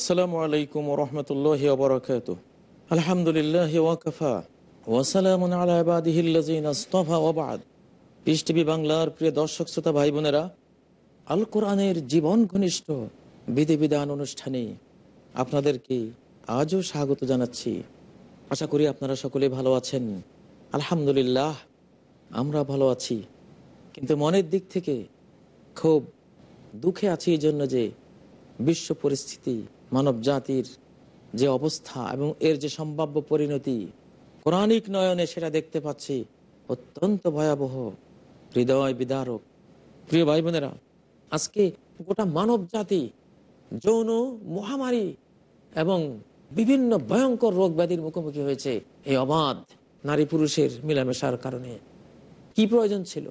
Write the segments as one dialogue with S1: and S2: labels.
S1: আসসালামু আলাইকুম রহমতুল্লাহ বরকাত আলহামদুলিল্লাহ ওয়াকফা ওয়াসালামুন আলা ইবাদিহিল্লাযিনা ইসতাফা ওয়া বা'দ। পিস টিভি বাংলার প্রিয় দর্শক, শ্রোতা ভাই বোনেরা আল কোরআনের জীবন ঘনিষ্ঠ বিধিবিধান অনুষ্ঠানে আপনাদেরকে আজও স্বাগত জানাচ্ছি। আশা করি আপনারা সকলে ভালো আছেন। আলহামদুলিল্লাহ, আমরা ভালো আছি। কিন্তু মনের দিক থেকে খুব দুঃখে আছি এই জন্য যে বিশ্ব পরিস্থিতি মানব জাতির যে অবস্থা এবং এর যে সম্ভাব্য পরিণতি, পৌরাণিক নয়নে সেটা দেখতে পাচ্ছি, অত্যন্ত ভয়াবহ, হৃদয় বিদারক। প্রিয় ভাই বোনেরা আজকে গোটা মানব জাতি যৌন, মহামারী এবং বিভিন্ন ভয়ঙ্কর রোগ ব্যাধির মুখোমুখি হয়েছে এই অবাধ নারী পুরুষের মিলামেশার কারণে। কি প্রয়োজন ছিল?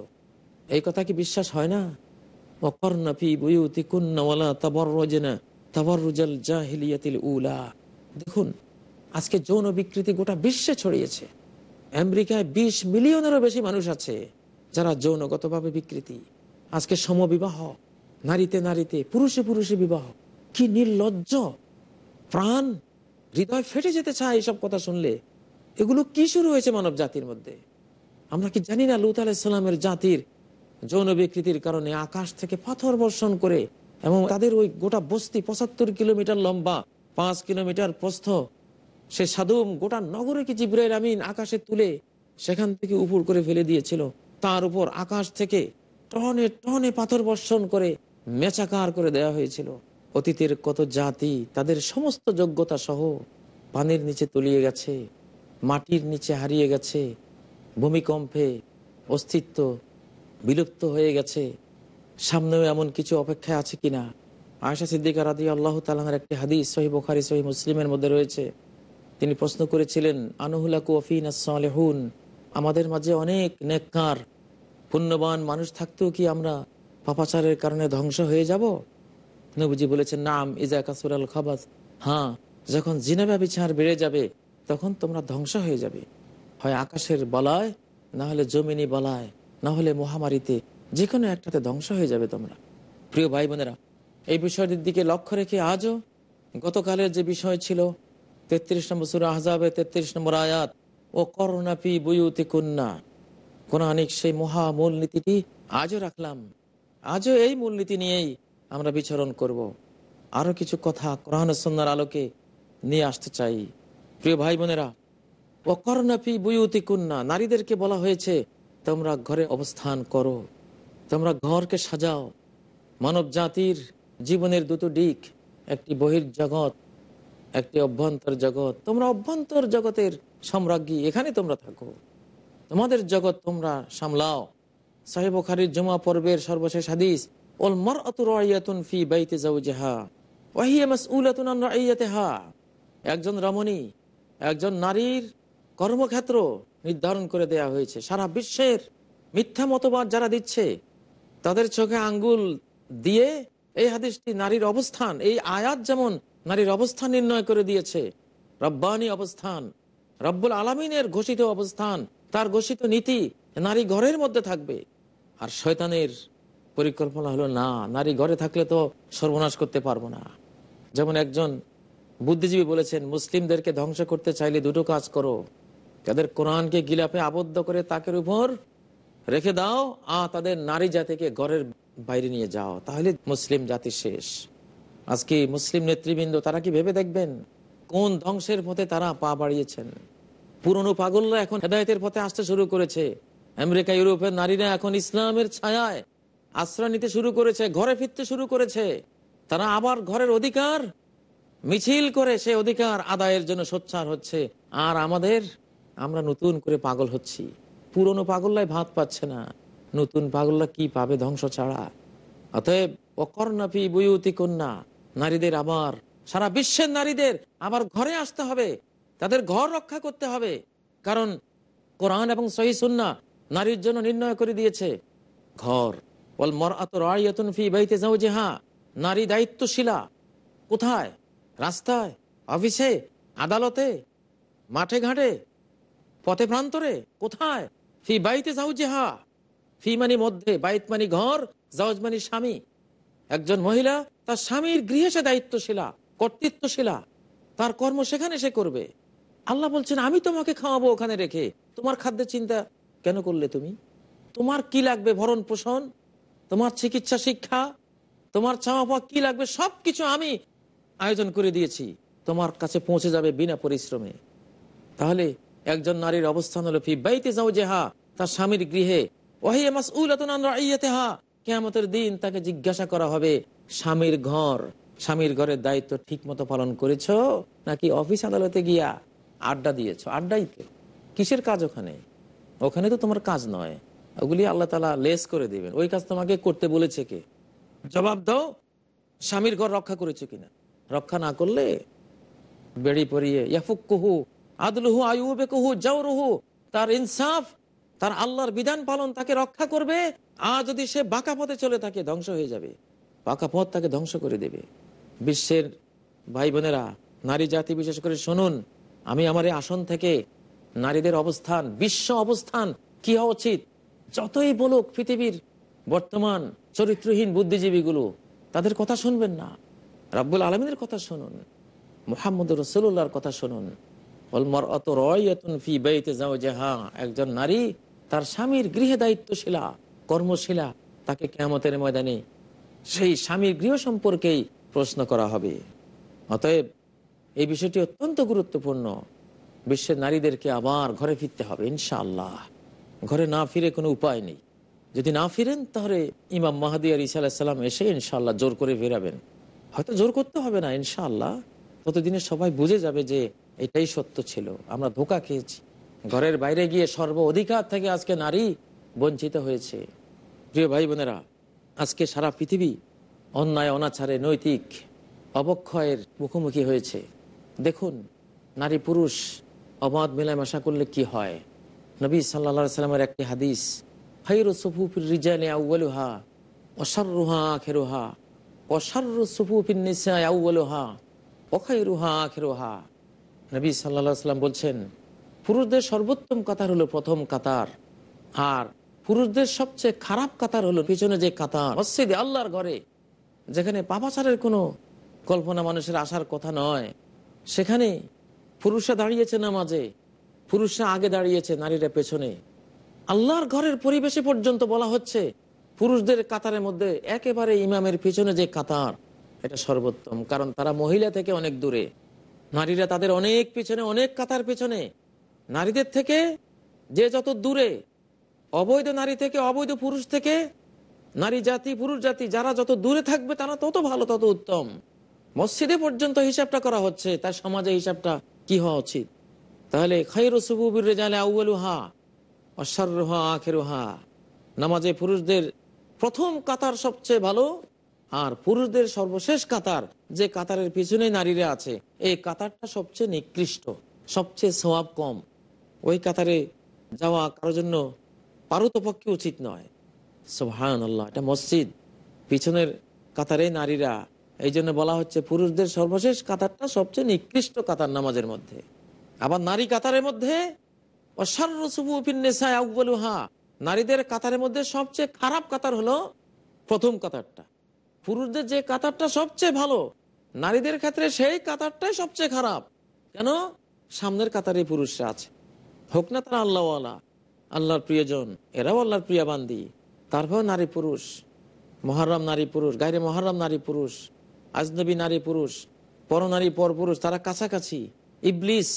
S1: এই কথা কি বিশ্বাস হয় না? অকর্ণফি বুয়ুতি কুন্নওয়ালা তাবর রোজেনা জাহিলিয়াতিল উলা। দেখুন, আজকে যৌন বিকৃতি গোটা বিশ্বে ছড়িয়েছে। আমেরিকায় ২০ মিলিয়নেরও বেশি মানুষ আছে যারা যৌনগতভাবে বিকৃতি। আজকে সমবিবাহ, নারীতে নারীতে, পুরুষে পুরুষে বিবাহ, কি নির্লজ্জ। প্রাণ, হৃদয় ফেটে যেতে চায় এইসব কথা শুনলে। এগুলো কি শুরু হয়েছে মানব জাতির মধ্যে? আমরা কি জানি না লুত আলাইসালামের জাতির যৌন বিকৃতির কারণে আকাশ থেকে পাথর বর্ষণ করে এবং তাদের ওই গোটা বস্তি পঁচাত্তর কিলোমিটার লম্বা, পাঁচ কিলোমিটার প্রস্থ। সে সাধুম গোটা নগরে কি জিব্রাইল আমিন আকাশে তুলে সেখান থেকে উপর করে ফেলে দিয়েছিল। তার উপর আকাশ থেকে টনে টনে পাথর বর্ষণ করে মেচাকার করে দেওয়া হয়েছিল। অতীতের কত জাতি, তাদের সমস্ত যোগ্যতা সহ পানির নিচে তলিয়ে গেছে, মাটির নিচে হারিয়ে গেছে, ভূমিকম্পে অস্তিত্ব বিলুপ্ত হয়ে গেছে। সামনেও এমন কিছু অপেক্ষায় আছে কিনা? আয়সা সিদ্দিকা রাদি আল্লাহ তালার একটি হাদিস সহি বোখারি সহি মুসলিমের মধ্যে রয়েছে। তিনি প্রশ্ন করেছিলেন আনহুলা কুফিন সালেহুন আমাদের মাঝে অনেক নেককার, পুণ্যবান মানুষ থাকতেও কি আমরা পাপাচারের কারণে ধ্বংস হয়ে যাব? নবুজি বলেছেন, নাম ইজা কাসুর আল খাবাস। হ্যাঁ যখন জিনাবা বিচার বেড়ে যাবে, তখন তোমরা ধ্বংস হয়ে যাবে। হয় আকাশের বলায়, না হলে জমিনি বলায়, না হলে মহামারীতে যে কোনো একটাতে ধ্বংস হয়ে যাবে তোমরা। প্রিয় ভাই বোনেরা এই বিষয়টির দিকে লক্ষ্য রেখে আজও গতকালের যে বিষয় ছিল, তেত্রিশ নম্বর সুর আহজাবে তেত্রিশ নম্বর আয়াত, ও করোনাপি বুয়ুতি কন্যা কোরআনিক সেই মহা মূলনীতিটি আজও রাখলাম। আজও এই মূলনীতি নিয়েই আমরা বিচরণ করব। আরও কিছু কথা কোরআন সন্ন্যার আলোকে নিয়ে আসতে চাই। প্রিয় ভাই বোনেরা ও করোনাপি বুয়ুতি কন্যা নারীদেরকে বলা হয়েছে, তোমরা ঘরে অবস্থান করো। তোমরা ঘরকে সাজাও। মানব জাতির জীবনের দুটো দিক, একটি বহির জগৎ, একটি অভ্যন্তর জগৎ। তোমরা অভ্যন্তর জগতের সম্রাজ্ঞী, এখানে তোমরা থাকো। তোমাদের জগৎ তোমরা সামলাও। সাহেব খারির জমা পর্বের সর্বশেষ হাদিস ওল মর অতুন ফি বাইতে রাইয়াতিহা। একজন রমণী, একজন নারীর কর্মক্ষেত্র নির্ধারণ করে দেয়া হয়েছে। সারা বিশ্বের মিথ্যা মতবাদ যারা দিচ্ছে তাদের চোখে আঙ্গুল দিয়ে এই হাদিসটি নারীর অবস্থান, এই আয়াত যেমন নারীর অবস্থান নির্ণয় করে দিয়েছে, রব্বানি অবস্থান, রব্বুল আলমিনের ঘোষিত অবস্থান, তার ঘোষিত নীতি নারী ঘরের মধ্যে থাকবে। আর শয়তানের পরিকল্পনা হলো, না, নারী ঘরে থাকলে তো সর্বনাশ করতে পারব না। যেমন একজন বুদ্ধিজীবী বলেছেন, মুসলিমদেরকে ধ্বংস করতে চাইলে দুটো কাজ করো। তাদের কোরআনকে গিলাপে আবদ্ধ করে তাকের উপর রেখে দাও আ তাদের নারী জাতিকে ঘরের বাইরে নিয়ে যাও, তাহলে মুসলিম জাতি শেষ। আজকে মুসলিম নেতৃবৃন্দ, তারা কি ভেবে দেখবেন? কোন ধ্বংসের পথে তারা পা বাড়িয়েছেন? পুরনো পাগলরা এখন হেদায়তের পথে আসতে শুরু করেছে। আমেরিকা, ইউরোপের নারীরা এখন ইসলামের ছায়ায় আশ্রয় নিতে শুরু করেছে, ঘরে ফিরতে শুরু করেছে। তারা আবার ঘরের অধিকার মিছিল করে সে অধিকার আদায়ের জন্য সোচ্চার হচ্ছে। আর আমাদের, আমরা নতুন করে পাগল হচ্ছি। পুরনো পাগল্লাই ভাত পাচ্ছে না। নতুন পাগল্লা কি পাবে ধ্বংস ছাড়া? অতএব অকর্ণাপি বইউতি কন্যা, নারীদের আবার সারা বিশ্বের নারীদের আবার ঘরে আসতে হবে, তাদের ঘর রক্ষা করতে হবে। কারণ, কোরআন এবং সহি সুন্না নারীর জন্য নির্ণয় করে দিয়েছে। ঘর বল মর আত রায়তুন ফি বাইতে যাও যে হ্যাঁ নারী দায়িত্বশীলা। কোথায়? রাস্তায়? অফিসে? আদালতে? মাঠে ঘাটে? পথে প্রান্তরে? কোথায়? ফি বাইতে যাও যে হা। ফি মানি মধ্যে, বাইত মানি ঘর জাওজ মানি স্বামী। একজন মহিলা তার স্বামীর গৃহে সে দায়িত্বশীলা, কর্তৃত্বশীলা। তার কর্ম সেখানে সে করবে। আল্লাহ বলছেন, আমি তোমাকে খাওয়াবো ওখানে রেখে। তোমার খাদ্যের চিন্তা কেন করলে তুমি? তোমার কি লাগবে ভরণ পোষণ? তোমার চিকিৎসা শিক্ষা? তোমার চাওয়া পাওয়া কি লাগবে? সবকিছু আমি আয়োজন করে দিয়েছি। তোমার কাছে পৌঁছে যাবে বিনা পরিশ্রমে। তাহলে একজন নারীর অবস্থান হলো ফি বাইতে যাও যে হা তার স্বামীর গৃহে। আন রাইয়াতিহা, কিয়ামতের দিন তাকে জিজ্ঞাসা করা হবে, স্বামীর ঘর, স্বামীর ঘরের দায়িত্ব ঠিক মতো পালন করেছ নাকি অফিস আদালতে গিয়া আড্ডা দিয়েছ? আড্ডাই তো কিসের কাজ ওখানে? ওখানে তো তোমার কাজ নয়। ওগুলি আল্লাহ তালা লেস করে দিবেন। ওই কাজ তোমাকে করতে বলেছে কে? জবাব দাও, স্বামীর ঘর রক্ষা করেছ কিনা? রক্ষা না করলে বেড়ি পরিয়ে ইয়াফুক কুহু আদলুহু আয়ুবে কুহু জাউরুহু তার ইনসাফ, তার আল্লাহর বিধান পালন তাকে রক্ষা করবে, আর যদি সে বাঁকা পথে চলে থাকে ধ্বংস হয়ে যাবে। বাঁকা পথ তাকে ধ্বংস করে দেবে। বিশ্বের ভাই বোনেরা নারী জাতি বিশেষ করে শুনুন, আমি আমার এই আসন থেকে নারীদের অবস্থান, বিশ্ব অবস্থান কি হওয়া উচিত? যতই বলুক পৃথিবীর বর্তমান চরিত্রহীন বুদ্ধিজীবীগুলো, তাদের কথা শুনবেন না। রাব্বুল আলমিনের কথা শুনুন মোহাম্মদ রসুল্লাহর কথা শুনুন। একজন নারী তার স্বামীর গৃহে দায়িত্বশীলা, কর্মশীলা, তাকে কেমতের ময়দানে সেই স্বামীর গৃহ সম্পর্কেই প্রশ্ন করা হবে। অতএব এই বিষয়টি অত্যন্ত গুরুত্বপূর্ণ। বিশ্বের নারীদেরকে আবার ঘরে ফিরতে হবে, ইনশাআল্লাহ। ঘরে না ফিরে কোনো উপায় নেই। যদি না ফিরেন, তাহলে ইমাম মাহাদি আর ইসা আলাহিসাল্লাম এসে ইনশাআল্লাহ জোর করে ফেরাবেন। হয়তো জোর করতে হবে না, ইনশাআল্লাহ। ততদিনে সবাই বুঝে যাবে যে এটাই সত্য ছিল। আমরা ধোকা খেয়েছি। ঘরের বাইরে গিয়ে সর্ব অধিকার থেকে আজকে নারী বঞ্চিত হয়েছে। প্রিয় ভাই বোনেরা, আজকে সারা পৃথিবী অন্যায়, অনাচারে নৈতিক অবক্ষয়ের মুখোমুখি হয়েছে। দেখুন, নারী পুরুষ অবাধ মেলামেশা করলে কি হয়? নবী সাল্লা সাল্লামের একটি হাদিস হাইরু সুফুফির রিজালে অসারু নবী সাল্লা সাল্লাম বলছেন, পুরুষদের সর্বোত্তম কাতার হলো প্রথম কাতার। আর পুরুষদের সবচেয়ে খারাপ কাতার হলো পিছনে যে কাতার, মসজিদে, আল্লাহর ঘরে, যেখানে পাপাচারের কোনো কল্পনা মানুষের আসার কথা নয়। সেখানে পুরুষরা দাঁড়িয়েছে নামাজে, পুরুষরা আগে দাঁড়িয়েছে নারীরা পেছনে। আল্লাহর ঘরের পরিবেশে পর্যন্ত বলা হচ্ছে, পুরুষদের কাতারের মধ্যে একেবারে ইমামের পিছনে যে কাতার, এটা সর্বোত্তম। কারণ তারা মহিলা থেকে অনেক দূরে। নারীরা তাদের অনেক পিছনে, অনেক কাতার পিছনে। নারীদের থেকে যে যত দূরে, অবৈধ নারী থেকে, অবৈধ পুরুষ থেকে, নারী জাতি, পুরুষ জাতি, যারা যত দূরে থাকবে, তারা তত ভালো, তত উত্তম। মসজিদে পর্যন্ত হিসাবটা করা হচ্ছে, তার সমাজে হিসাবটা কি হওয়া উচিত? তাহলে নামাজে পুরুষদের প্রথম কাতার সবচেয়ে ভালো আর পুরুষদের সর্বশেষ কাতার, যে কাতারের পিছনে নারীরা আছে, এই কাতারটা সবচেয়ে নিকৃষ্ট, সবচেয়ে সোয়াব কম। ওই কাতারে যাওয়া কারোর জন্য পারতপক্ষে উচিত নয়। সোহান আল্লাহ এটা মসজিদ। পিছনের কাতারে নারীরা, এই জন্য বলা হচ্ছে পুরুষদের সর্বশেষ কাতারটা সবচেয়ে নিকৃষ্ট কাতার নামাজের মধ্যে। আবার নারী কাতারের মধ্যে নারীদের কাতারের মধ্যে সবচেয়ে খারাপ কাতার হলো প্রথম কাতারটা। পুরুষদের যে কাতারটা সবচেয়ে ভালো, নারীদের ক্ষেত্রে সেই কাতারটাই সবচেয়ে খারাপ। কেন? সামনের কাতারে পুরুষরা আছে। হোক না তারা আল্লাহওয়ালা, আল্লাহর প্রিয়জন, এরাও আল্লাহর প্রিয়া বান্দি তারপর নারী পুরুষ, মহারাম নারী পুরুষ, গাইরে মহারাম নারী পুরুষ, আজনবী নারী পুরুষ, পর নারী, পর পুরুষ, তারা কাছাকাছি। ইবলিস,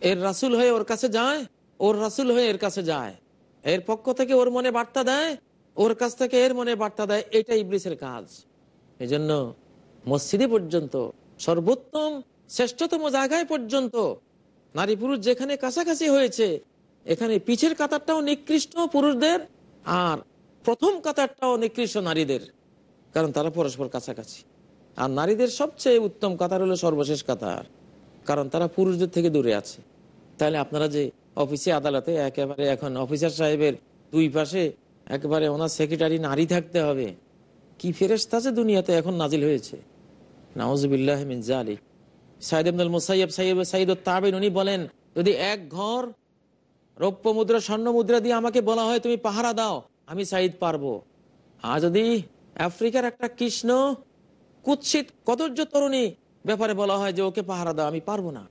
S1: এর রাসুল হয়ে ওর কাছে যায়, ওর রাসুল হয়ে এর কাছে যায়। এর পক্ষ থেকে ওর মনে বার্তা দেয়, ওর কাছ থেকে এর মনে বার্তা দেয় এটা ইবলিসের কাজ। এই জন্য মসজিদে পর্যন্ত, সর্বোত্তম শ্রেষ্ঠতম জায়গায় পর্যন্ত, নারী পুরুষ যেখানে কাছাকাছি হয়েছে, এখানে পিছের কাতারটাও নিকৃষ্ট পুরুষদের আর প্রথম কাতারটাও নিকৃষ্ট নারীদের, কারণ তারা পরস্পর কাছাকাছি। আর নারীদের সবচেয়ে উত্তম কাতার হলো সর্বশেষ কাতার, কারণ তারা পুরুষদের থেকে দূরে আছে। তাহলে আপনারা যে অফিসে, আদালতে একেবারে এখন অফিসার সাহেবের দুই পাশে একেবারে ওনার সেক্রেটারি নারী থাকতে হবে কি ফেরেস্তা আছে দুনিয়াতে এখন নাজিল হয়েছে? নাউজবিল্লাহ মিন জালিক সাইদ আব্দুল মুসাইব সাইব সাইদ তাবিন, উনি বলেন, যদি এক ঘর রৌপ্য মুদ্রা, স্বর্ণ মুদ্রা দিয়ে আমাকে বলা হয়, তুমি পাহারা দাও, আমি সাইদ পারব। আর যদি আফ্রিকার একটা কৃষ্ণ কুৎসিত কদর্য তরুণী ব্যাপারে বলা হয় যে ওকে পাহারা দাও, আমি পারব না।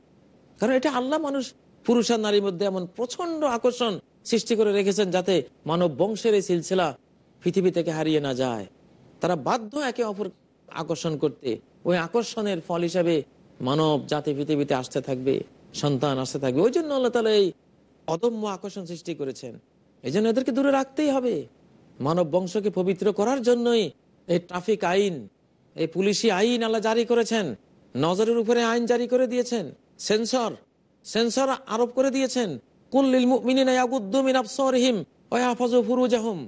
S1: কারণ এটা আল্লাহ মানুষ, পুরুষ আর নারীর মধ্যে এমন প্রচণ্ড আকর্ষণ সৃষ্টি করে রেখেছেন যাতে মানব বংশের এই সিলসিলা পৃথিবী থেকে হারিয়ে না যায়। তারা বাধ্য একে অপর আকর্ষণ করতে, ওই আকর্ষণের ফল হিসাবে মানব জাতি পৃথিবীতে আসতে থাকবে, সন্তান আসতে থাকবে। ওই জন্য আল্লাহ তালা এই অদম্য আকর্ষণ সৃষ্টি করেছেন। এই জন্য এদেরকে দূরে রাখতেই হবে। মানব বংশকে পবিত্র করার জন্যই এই ট্রাফিক আইন, এই পুলিশি আইন আল্লাহ জারি করেছেন। নজরের উপরে আইন জারি করে দিয়েছেন। সেন্সর সেন্সর আরোপ করে দিয়েছেন। কুল্লিল মুমিনিনা ইয়াগুদ্দু মিন আবসারিহিম ওয়া ইয়াহফাজু ফুরুজাহুম।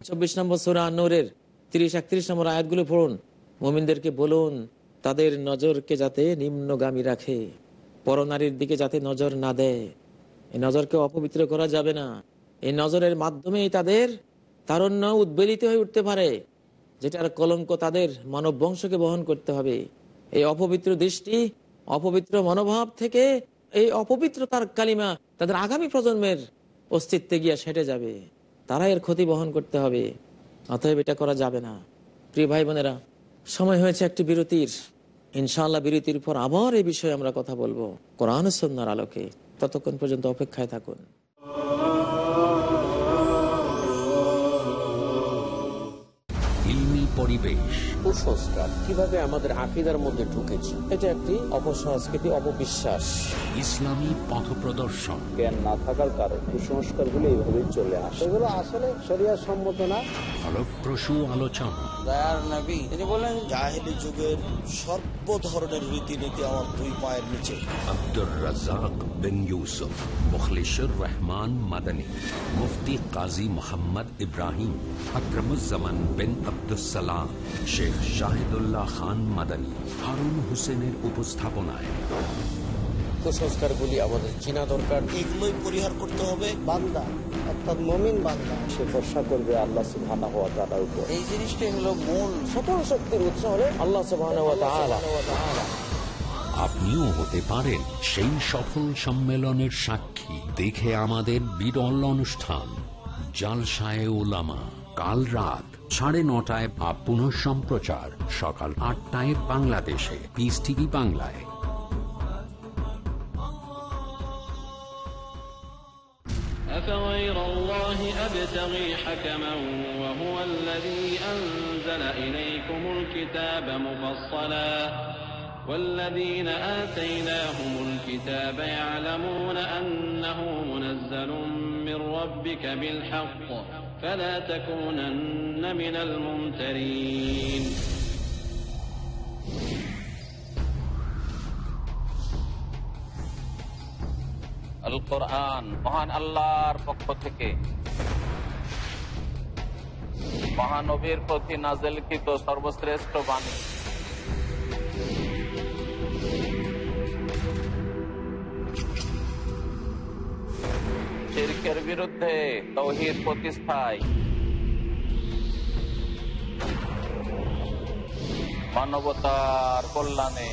S1: 24 নম্বর সূরা নূরের 30 31 নম্বর আয়াতগুলো পড়ুন। মুমিনদেরকে বলুন, তাদের নজরকে যাতে নিম্নগামী রাখে, পরনারীর দিকে যাতে নজর না দেয়। এই নজরকে অপবিত্র করা যাবে না। এই নজরের মাধ্যমেই তাদের তারণ্য উদ্বেলিত হয়ে উঠতে পারে, যেটার কলঙ্ক তাদের মানব বংশকে বহন করতে হবে। এই অপবিত্র দৃষ্টি, অপবিত্র মনোভাব থেকে এই অপবিত্রতার কালিমা তাদের আগামী প্রজন্মের অস্তিত্বে গিয়া সেটে যাবে। তারা এর ক্ষতি বহন করতে হবে। অতএব এটা করা যাবে না। প্রিয় ভাই বোনেরা, সময় হয়েছে একটি বিরতির। ইনশাল্লাহ বিরতির পর আবার এই বিষয়ে আমরা কথা বলব। কোরআন সন্ন্যার আলোকে। ততক্ষণ পর্যন্ত অপেক্ষায় থাকুন।
S2: পরিবেশ।
S3: কুসংস্কার কীভাবে আমাদের আকিদার মধ্যে ঢুকেছে
S1: এটা একটি অপসংস্কৃতি অপবিশ্বাস।
S2: ইসলামী পথ প্রদর্শন।
S3: জ্ঞান না থাকার কারণে কুসংস্কারগুলো এইভাবে চলে আসে।
S4: এগুলো আসলে শরিয়া সম্মত না।
S2: ফলপ্রসূ আলোচনা।
S5: দয়ার তিনি বলেন জাহেলি যুগের সর্ব ধরনের রীতিনীতি আমার দুই পায়ের নিচে।
S2: আব্দুর রাজাক বিন ইউসুফ মুখলিসুর রহমান মাদানী মুফতি কাজী মোহাম্মদ ইব্রাহিম আকরমুজ্জামান বিন আব্দুসালাম শেখ শাহিদুল্লাহ খান মাদানী হারুন হোসেনের উপস্থাপনায়।
S3: কুসংস্কারগুলি আমাদের চিনা দরকার।
S5: এগুলোই পরিহার করতে হবে।
S4: বান্দা অর্থাৎ মমিন বান্দা
S3: সে ভরসা করবে আল্লাহ সুবহানাহু ওয়া তাআলার উপর।
S5: এই জিনিসটাই হলো মূল।
S3: সকল শক্তির উৎস হলে আল্লাহ সুবহানাহু ওয়া তাআলা।
S2: আপনিও হতে পারেন সেই সফল সম্মেলনের সাক্ষী। দেখে আমাদের বিরল অনুষ্ঠান জালসায় ওলামা কাল রাত সাড়ে নটায় বা পুনঃ সম্প্রচার সকাল আটটায় বাংলাদেশে পিস টিভি বাংলায়
S6: أفغير الله أبتغي حكما وهو الذي أنزل إليكم الكتاب مفصلا والذين آتيناهم الكتاب يعلمون أنه منزل من ربك بالحق فلا تكونن من الممترين
S7: আল কোরআন মহান আল্লাহর পক্ষ থেকে মহানবীর প্রতি নাজেলকৃত সর্বশ্রেষ্ঠ বাণী শিরকের বিরুদ্ধে তৌহিদ প্রতিষ্ঠায়। মানবতার কল্যাণে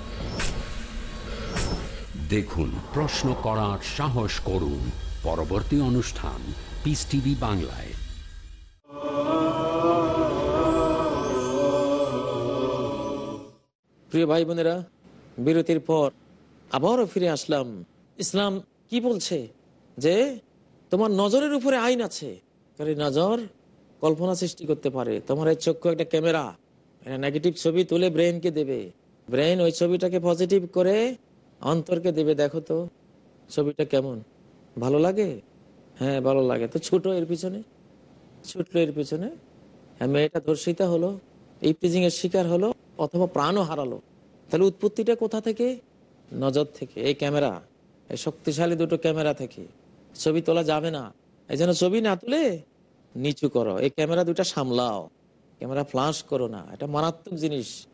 S2: দেখুন, প্রশ্ন করার সাহস করুন। পরবর্তী অনুষ্ঠান পিস টিভি বাংলায়।
S1: প্রিয় ভাই বোনেরা, বিরতির পর আবারও ফিরে আসলাম। ইসলাম কি বলছে? যে তোমার নজরের উপরে আইন আছে। নজর কল্পনা সৃষ্টি করতে পারে। তোমার চক্ষু একটা ক্যামেরা। নেগেটিভ ছবি তুলে ব্রেনকে দেবে। ব্রেন ওই ছবিটাকে পজিটিভ করে অন্তরকে দেবে, দেখো তো। ছবিটা কেমন? ভালো লাগে? হ্যাঁ ভালো লাগে। তো ছোট এর পিছনে? ছুটলো এর পিছনে? হ্যাঁ মেয়েটা ধর্ষিতা হলো এই প্রিজিং এর শিকার হলো, অথবা প্রাণও হারালো। তাহলে উৎপত্তিটা কোথা থেকে? নজর থেকে। এই ক্যামেরা, এই শক্তিশালী দুটো ক্যামেরা থেকে। ছবি তোলা যাবে না। এই জন্য ছবি না তুলে নিচু করো। এই ক্যামেরা দুটা সামলাও। ক্যামেরা ফ্লাশ করো না। এটা মারাত্মক জিনিস।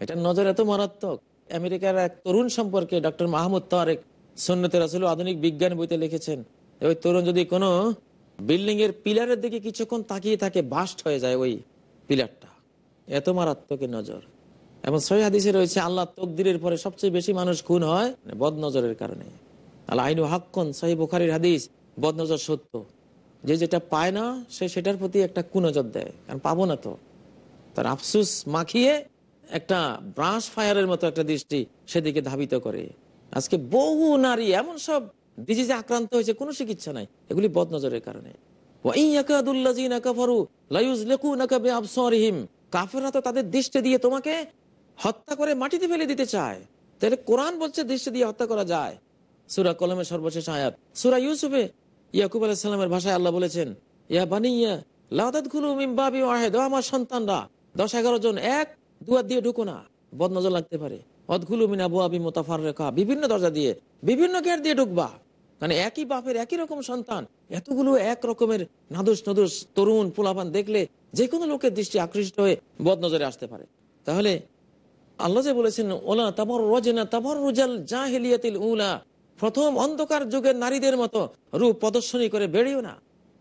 S1: এটা নজর এত মারাত্মক। আমেরিকার এক তরুণ সম্পর্কে ডক্টর মাহমুদ তারেক সন্ন্যতের আসলে আধুনিক বিজ্ঞান বইতে লিখেছেন, ওই তরুণ যদি কোনো বিল্ডিং এর পিলারের দিকে কিছুক্ষণ তাকিয়ে থাকে, বাস্ট হয়ে যায় ওই পিলারটা। এত মারাত্মক এই নজর। এবং সহি হাদিসে রয়েছে, আল্লাহ তকদিরের পরে সবচেয়ে বেশি মানুষ খুন হয় বদ নজরের কারণে। আল্লাহ আইনু হাক্কন, সহি বুখারির হাদিস বদ নজর সত্য। যে যেটা পায় না, সে সেটার প্রতি একটা কুনজর দেয়। কারণ পাবো না তো। তার আফসুস মাখিয়ে একটা ব্রাশ ফায়ারের মতো একটা দৃষ্টি সেদিকে ধাবিত করে। আজকে বহু নারী, এমন সব ডিজিজে আক্রান্ত হয়েছে, কোনো চিকিৎসা নাই। এগুলি বদনজরের কারণে। হত্যা করে মাটিতে ফেলে দিতে চায়। তাহলে কোরআন বলছে দৃষ্টি দিয়ে হত্যা করা যায়। সুরা আয়াত। সুরা ইউসুফে ভাষায় আল্লাহ বলেছেন খুলু আমার সন্তানরা, দশ এগারো জন এক দুয়ার দিয়ে ঢুকো না, বদনজর লাগতে পারে। অদগুলু মিনা মোতাফার রেখা বিভিন্ন দরজা দিয়ে, বিভিন্ন গেট দিয়ে ঢুকবা। মানে একই বাপের একই রকম সন্তান, এতগুলো এক রকমের নাদুস নদুস তরুণ পোলাপান দেখলে যে কোনো লোকের দৃষ্টি আকৃষ্ট হয়ে বদনজরে আসতে পারে। তাহলে আল্লাহ যে বলেছেন, ওলা তাবর রজনা তাবর রুজাল জাহিলিয়াতিল উলা প্রথম অন্ধকার যুগের নারীদের মতো রূপ প্রদর্শনী করে বেড়েও না।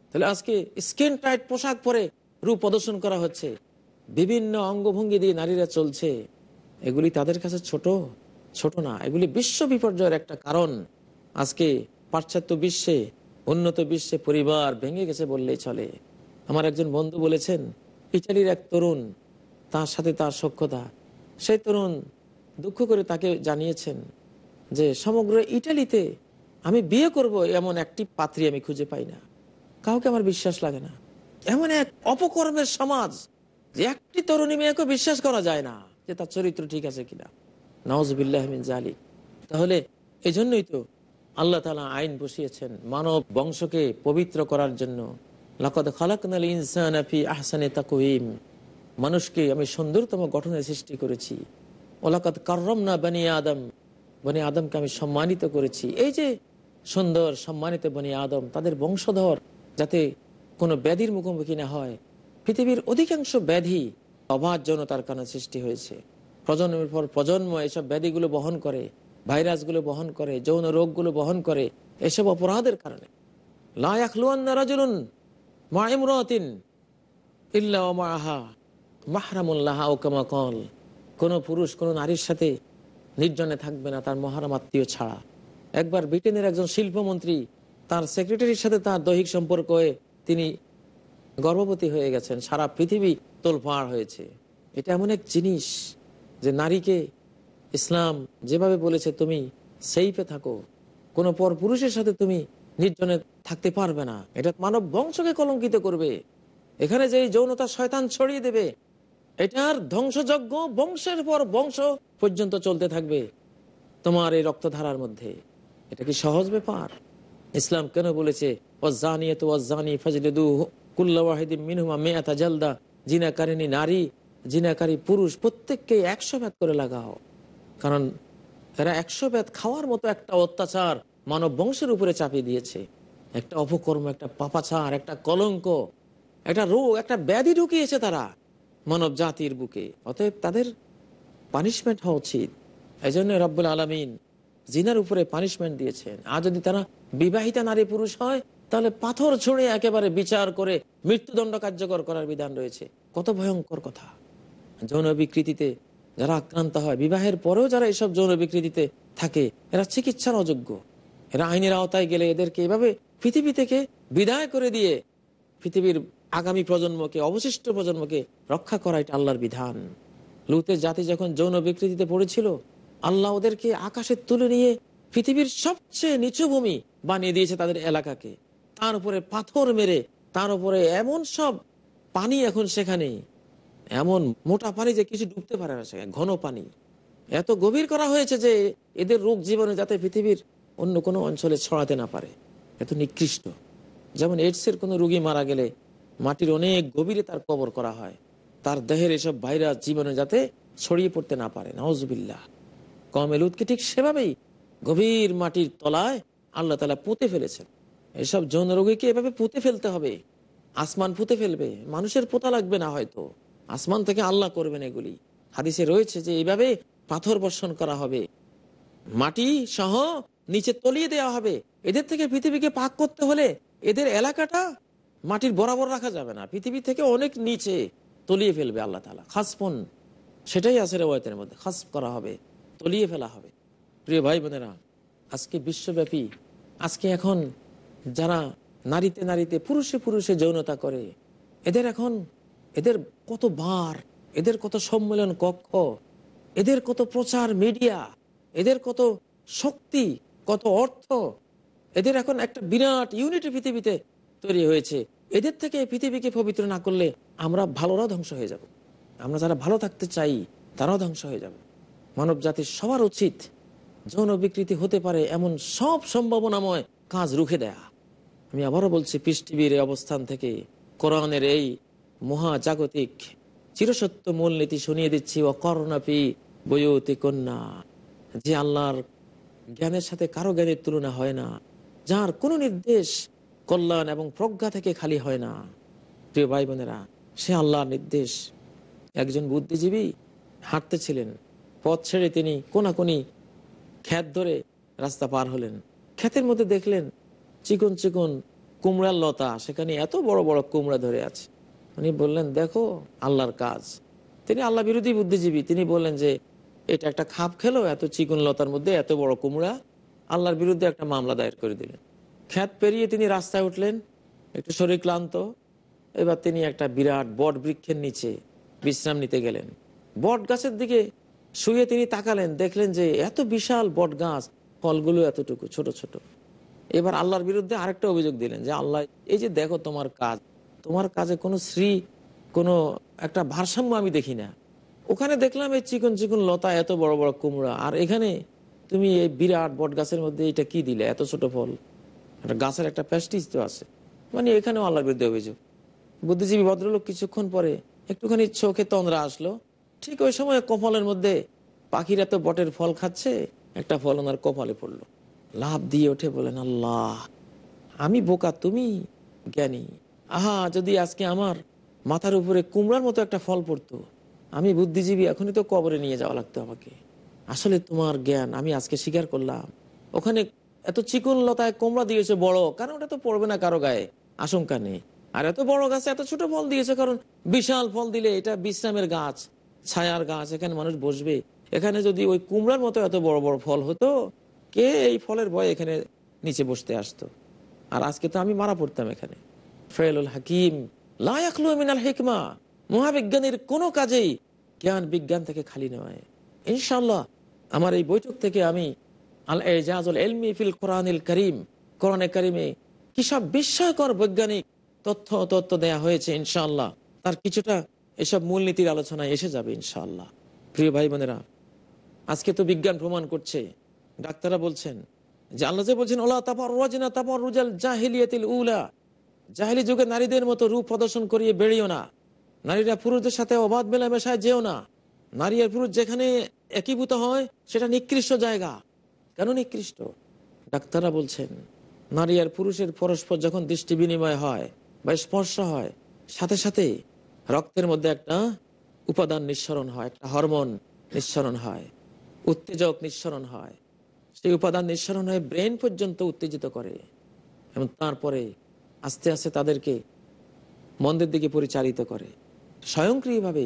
S1: তাহলে আজকে স্কিন টাইট পোশাক পরে রূপ প্রদর্শন করা হচ্ছে। বিভিন্ন অঙ্গভঙ্গি দিয়ে নারীরা চলছে, এগুলি তাদের কাছে ছোট ছোট না। এগুলি বিশ্ব বিপর্যয়ের একটা কারণ। আজকে পাশ্চাত্য বিশ্বে, উন্নত বিশ্বে পরিবার ভেঙে গেছে বললেই চলে। আমার একজন বন্ধু বলেছেন ইটালির এক তরুণ, তার সাথে তার সক্ষতা সেই তরুণ দুঃখ করে তাকে জানিয়েছেন যে, সমগ্র ইটালিতে আমি বিয়ে করব এমন একটি পাত্রী আমি খুঁজে পাই না। কাউকে আমার বিশ্বাস লাগে না। এমন এক অপকর্মের সমাজ যে একটি তরুণী মেয়েকে বিশ্বাস করা যায় না যে তার চরিত্র ঠিক আছে কিনা। নওয়াজবিল্লাহমিন জালি তাহলে এই জন্যই তো আল্লাহ তালা আইন বসিয়েছেন মানব বংশকে পবিত্র করার জন্য। ইনসান ফি আহসানে মানুষকে আমি সুন্দরতম গঠনের সৃষ্টি করেছি। ওলাকাত কার্রম না বানি আদম। বনি আদমকে আমি সম্মানিত করেছি। এই যে সুন্দর সম্মানিত বনি আদম, তাদের বংশধর যাতে কোনো ব্যাধির মুখোমুখি না হয় পৃথিবীর অধিকাংশ ব্যাধি অবাধ জনতার কারণে সৃষ্টি হয়েছে। প্রজন্মের পর প্রজন্ম এসব ব্যাধিগুলো বহন করে, ভাইরাসগুলো বহন করে, যৌন রোগগুলো বহন করে এসব অপরাধের কারণে। মাহা মাহরামুল্লাহ কোনো পুরুষ, কোনো নারীর সাথে নির্জনে থাকবে না তার মহারাম আত্মীয় ছাড়া। একবার ব্রিটেনের একজন শিল্পমন্ত্রী তার সেক্রেটারির সাথে তার দৈহিক সম্পর্ক তিনি গর্ভবতী হয়ে গেছেন, সারা পৃথিবী তোলপাড় হয়েছে। এটা এমন এক জিনিস যে নারীকে ইসলাম যেভাবে বলেছে, তুমি সেইপে থাকো। কোনো পর পুরুষের সাথে তুমি নির্জনে থাকতে পারবে না। এটা মানব বংশকে কলঙ্কিত করবে। এখানে যে যৌনতা শয়তান ছড়িয়ে দেবে, এটার ধ্বংসযজ্ঞ বংশের পর বংশ পর্যন্ত চলতে থাকবে তোমার এই রক্তধারার মধ্যে। এটা কি সহজ ব্যাপার? ইসলাম কেন বলেছে জিনাকারিনী নারী, জিনাকারী পুরুষ প্রত্যেককে একশো ব্যাত করে লাগাও। কারণ এরা একশো ব্যাত খাওয়ার মতো একটা অত্যাচার মানব বংশের উপরে চাপিয়ে দিয়েছে। একটা অপকর্ম, একটা পাপাচার, একটা কলঙ্ক, একটা রোগ, একটা ব্যাধি ঢুকিয়েছে তারা মানব জাতির বুকে। অতএব তাদের পানিশমেন্ট হওয়া উচিত। এই জন্য রব্বুল আলমিন জিনার উপরে পানিশমেন্ট দিয়েছেন। আর যদি তারা বিবাহিতা নারী পুরুষ হয় তাহলে পাথর ছুঁড়ে একেবারে বিচার করে মৃত্যুদণ্ড কার্যকর করার বিধান রয়েছে। কত ভয়ঙ্কর কথা। যৌন বিকৃতিতে যারা আক্রান্ত হয়, বিবাহের পরেও যারা এসব যৌন বিকৃতিতে থাকে, এরা চিকিৎসার অযোগ্য। এরা আইনের আওতায় গেলে এদেরকে এভাবে পৃথিবী থেকে বিদায় করে দিয়ে পৃথিবীর আগামী প্রজন্মকে, অবশিষ্ট প্রজন্মকে রক্ষা করা এটা আল্লাহর বিধান। লুতের জাতি যখন যৌন বিকৃতিতে পড়েছিল, আল্লাহ ওদেরকে আকাশে তুলে নিয়ে পৃথিবীর সবচেয়ে নিচু ভূমি বানিয়ে দিয়েছে তাদের এলাকাকে। তার উপরে পাথর মেরে, তার উপরে এমন সব পানি এখন সেখানে। এমন মোটা পানি যে কিছু ডুবতে পারে না সেখানে, ঘন পানি। এত গভীর করা হয়েছে যে এদের রোগ জীবনে যাতে পৃথিবীর অন্য কোনো অঞ্চলে ছড়াতে না পারে। এত নিকৃষ্ট। যেমন এইডসের কোনো রুগী মারা গেলে মাটির অনেক গভীরে তার কবর করা হয়। তার দেহের এসব ভাইরাস জীবনে যাতে ছড়িয়ে পড়তে না পারে। নজবিল্লা কমেলুদকে ঠিক সেভাবেই গভীর মাটির তলায় আল্লাহ তালা পুঁতে ফেলেছেন। এসব যৌন রোগীকে এভাবে পুঁতে ফেলতে হবে। আসমান পুঁতে ফেলবে। মানুষের পোতা লাগবে না হয়তো। আসমান থেকে আল্লাহ করবেন এগুলি। হাদিসে রয়েছে যে এইভাবে পাথর বর্ষণ করা হবে। মাটি সহ নিচে তলিয়ে দেওয়া হবে। এদের থেকে পৃথিবীকে পাক করতে হলে এদের এলাকাটা মাটির বরাবর রাখা যাবে না। পৃথিবী থেকে অনেক নিচে তলিয়ে ফেলবে আল্লাহ তালা খাসপন সেটাই আছে রেওয়ায়তের মধ্যে। খাস করা হবে, তলিয়ে ফেলা হবে। প্রিয় ভাই বোনেরা আজকে বিশ্বব্যাপী, আজকে এখন যারা নারীতে নারীতে, পুরুষে পুরুষে যৌনতা করে, এদের এখন, এদের কত বার, এদের কত সম্মেলন কক্ষ, এদের কত প্রচার মিডিয়া, এদের কত শক্তি, কত অর্থ, এদের এখন একটা বিরাট ইউনিটি পৃথিবীতে তৈরি হয়েছে। এদের থেকে পৃথিবীকে পবিত্র না করলে আমরা ভালোরাও ধ্বংস হয়ে যাব। আমরা যারা ভালো থাকতে চাই, তারাও ধ্বংস হয়ে যাবে। মানব জাতির সবার উচিত যৌন বিকৃতি হতে পারে এমন সব সম্ভাবনাময় কাজ রুখে দেয়া। আমি আবারও বলছি এই অবস্থান থেকে কোরআনের এই মহাজাগতিক চিরসত্য মূলনীতি শুনিয়ে দিচ্ছি ও অকর্ণাপি বয়তি কন্যা। যে আল্লাহর জ্ঞানের সাথে কারও জ্ঞানের তুলনা হয় না, যার কোনো নির্দেশ কল্যাণ এবং প্রজ্ঞা থেকে খালি হয় না। প্রিয় ভাই বোনেরা, সে আল্লাহর নির্দেশ। একজন বুদ্ধিজীবী হাঁটতে ছিলেন পথ ছেড়ে তিনি কোনাকুনি খ্যাত ধরে রাস্তা পার হলেন। ক্ষেতের মধ্যে দেখলেন চিকন চিকন কুমড়ার লতা, সেখানে এত বড় বড় কুমড়া ধরে আছে। উনি বললেন, দেখো, আল্লাহর কাজ। তিনি আল্লাহ বিরোধী বুদ্ধিজীবী। তিনি বললেন যে, এটা একটা খাপ খেলো, এত চিকন লতার মধ্যে এত বড় কুমড়া। আল্লাহর বিরুদ্ধে একটা মামলা দায়ের করে দিলেন। খ্যাত পেরিয়ে তিনি রাস্তায় উঠলেন, একটু শরীর ক্লান্ত। এবার তিনি একটা বিরাট বট বৃক্ষের নিচে বিশ্রাম নিতে গেলেন। বট গাছের দিকে শুয়ে তিনি তাকালেন, দেখলেন যে, এত বিশাল বট গাছ, ফলগুলো এতটুকু, ছোট ছোট। এবার আল্লাহর বিরুদ্ধে আরেকটা অভিযোগ দিলেন যে, আল্লাহ, এই যে দেখো তোমার কাজ, তোমার কাজে কোনো শ্রী, কোনো একটা ভারসাম্য আমি দেখি না। ওখানে দেখলাম এই চিকন চিকন লতা, এত বড় বড় কুমড়া, আর এখানে তুমি এই বিরাট বট গাছের মধ্যে এটা কি দিলে, এত ছোট ফল? একটা গাছের একটা প্যাস্টিস তো আছে। মানে এখানেও আল্লাহর বিরুদ্ধে অভিযোগ। বুদ্ধিজীবী ভদ্রলোক কিছুক্ষণ পরে একটুখানি চোখে তন্দ্রা আসলো। ঠিক ওই সময় কপালের মধ্যে পাখিরা তো বটের ফল খাচ্ছে, একটা ফল ওনার কপালে পড়ল। লাভ দিয়ে ওঠে বলেন আল্লাহ, আমি বোকা, তুমি জ্ঞানী। আহা, যদি আজকে আমার মাথার উপরে কুমড়ার মতো একটা ফল পড়তো, আমি বুদ্ধিজীবী, এখনই তো কবরে নিয়ে যাওয়া লাগতো আমাকে। আসলে তোমার জ্ঞান আমি আজকে স্বীকার করলাম। ওখানে এত চিকন লতায় কোমড়া দিয়েছে বড়, কারণ ওটা তো পড়বে না কারও গায়ে, আশঙ্কা নেই। আর এত বড় গাছে এত ছোট ফল দিয়েছে, কারণ বিশাল ফল দিলে এটা বিশ্রামের গাছ, ছায়ার গাছ, এখানে মানুষ বসবে। এখানে যদি ওই কুমড়ার মতো এত বড় বড় ফল হতো কে এই ফলের ভয় এখানে নিচে বসতে আসতো? আর আজকে তো আমি মারা পড়তাম এখানে। ফেরুল হাকিম লায়াকলু মিনাল হিকমা। মহাবিজ্ঞানীর কোনো কাজেই জ্ঞান বিজ্ঞান থেকে খালি নয়। ইনশাল্লাহ আমার এই বৈঠক থেকে আমি আল এজাজুল এলমি ফিল কোরআনিল করিম, কোরআনে করিমে কি সব বিস্ময়কর বৈজ্ঞানিক তথ্য তথ্য দেয়া হয়েছে ইনশাআল্লাহ, তার কিছুটা এসব মূলনীতির আলোচনায় এসে যাবে ইনশাল্লাহ প্রিয় ভাই বোনেরা, আজকে তো বিজ্ঞান প্রমাণ করছে। ডাক্তাররা বলছেন, যে আল্লাহ যে বলছেন, ওলা তাপর রজনা তাপর রুজাল জাহিলিয়াতিল উলা। জাহিলি যুগে নারীদের মতো রূপ প্রদর্শন করিয়ে বেরিয়েও না। নারীরা পুরুষদের সাথে অবাধ মেলামেশায় যেও না। নারী আর পুরুষ যেখানে একীভূত হয়, সেটা নিকৃষ্ট জায়গা। কেন নিকৃষ্ট? ডাক্তাররা বলছেন, নারী আর পুরুষের পরস্পর যখন দৃষ্টি বিনিময় হয় বা স্পর্শ হয়, সাথে সাথে রক্তের মধ্যে একটা উপাদান নিঃসরণ হয়, একটা হরমোন নিঃসরণ হয়, উত্তেজক নিঃসরণ হয় সেই উপাদান নিঃসরণ হয়ে ব্রেন পর্যন্ত উত্তেজিত করে এবং তারপরে আস্তে আস্তে তাদেরকে মন্দের দিকে পরিচালিত করে। স্বয়ংক্রিয়ভাবে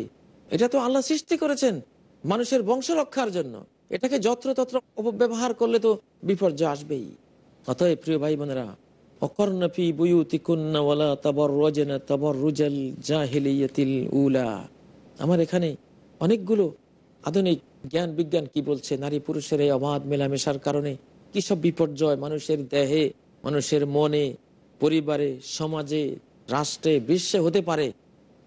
S1: এটা তো আল্লাহ সৃষ্টি করেছেন মানুষের বংশ রক্ষার জন্য। এটাকে যত্রতত্র অপব্যবহার করলে তো বিপর্যয় আসবেই। অতএব প্রিয় ভাই বোনেরা কুন্নাওয়ালা তাবর তাবর উলা। আমার এখানে অনেকগুলো আধুনিক জ্ঞান বিজ্ঞান কি বলছে? নারী পুরুষের এই অবাধ মেলামেশার কারণে কি সব বিপর্যয় মানুষের দেহে, মানুষের মনে, পরিবারে, সমাজে, রাষ্ট্রে, বিশ্বে হতে পারে?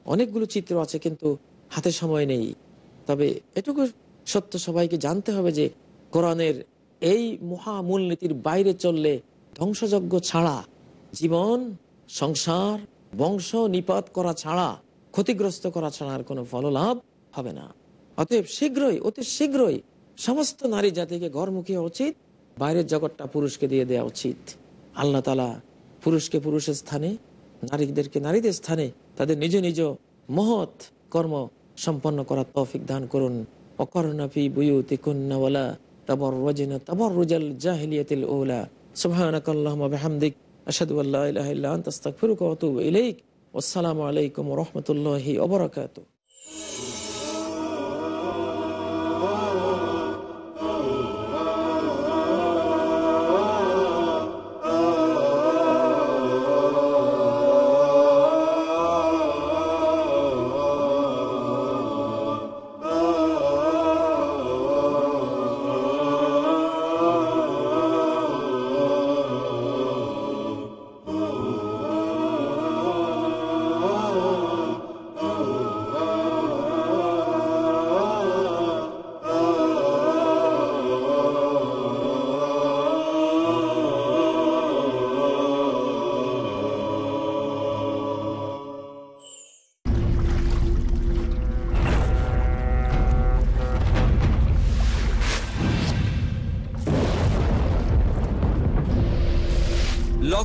S1: অনেকগুলো চিত্র আছে কিন্তু হাতে সময় নেই। তবে এটুকু সত্য সবাইকে জানতে হবে যে কোরআনের এই মহা মূলনীতির বাইরে চললে ধ্বংসযজ্ঞ ছাড়া, জীবন, সংসার, বংশ নিপাত করা ছাড়া, ক্ষতিগ্রস্ত করা ছাড়া আর কোনো ফললাভ হবে না। অতএব শীঘ্রই, অতি শীঘ্রই সমস্ত নারী জাতিকে ঘরমুখী উচিত, বাইরের জগৎটা পুরুষকে দিয়ে দেওয়া উচিত। আল্লাহ তালা পুরুষকে পুরুষের স্থানে, নারীদেরকে নারীদের স্থানে তাদের নিজ নিজ মহৎ কর্ম সম্পন্ন করার তৌফিক দান করুন। অকর্ণফি বুয়ুতি কুন্নাওয়ালা তাবর রজিনা তাবর রুজাল জাহিলিয়াতিল ওলা সুবহানাক আল্লাহুম্মা বিহামদিক, আশহাদু আল্লা ইলাহা ইল্লা আনতা, আস্তাগফিরুকা ওয়া আতুবু ইলাইক। ওয়াসসালামু আলাইকুম ওয়া রাহমাতুল্লাহি ওয়া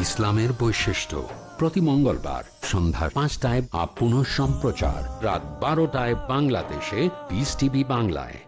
S2: ইসলামের বৈশিষ্ট্য। প্রতি মঙ্গলবার সন্ধ্যা পাঁচটায় আপ সম্প্রচার রাত বারোটায় বাংলাদেশে বিস টিভি বাংলায়।